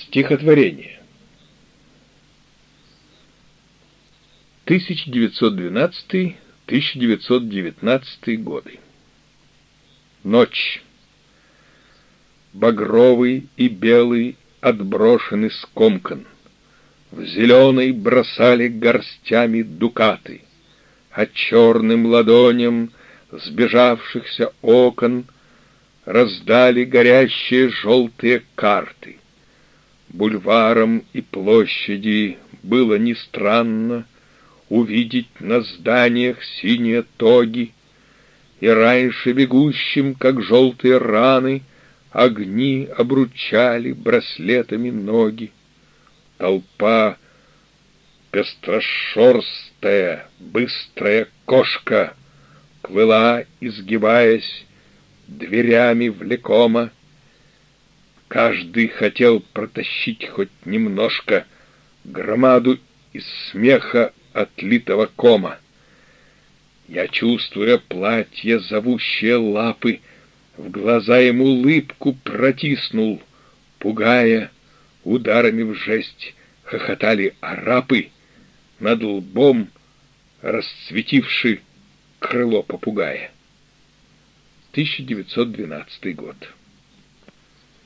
Стихотворение 1912-1919 годы Ночь Багровый и белый отброшены скомкан. В зеленый бросали горстями дукаты, А черным ладоням сбежавшихся окон Раздали горящие желтые карты. Бульваром и площади было не странно Увидеть на зданиях синие тоги, И раньше бегущим, как желтые раны, Огни обручали браслетами ноги. Толпа пестрошерстая, быстрая кошка Плыла, изгибаясь, дверями влекома, Каждый хотел протащить хоть немножко Громаду из смеха отлитого кома. Я, чувствуя платье, зовущие лапы, В глаза ему улыбку протиснул, Пугая, ударами в жесть хохотали арапы, Над лбом расцветивший крыло попугая. 1912 год.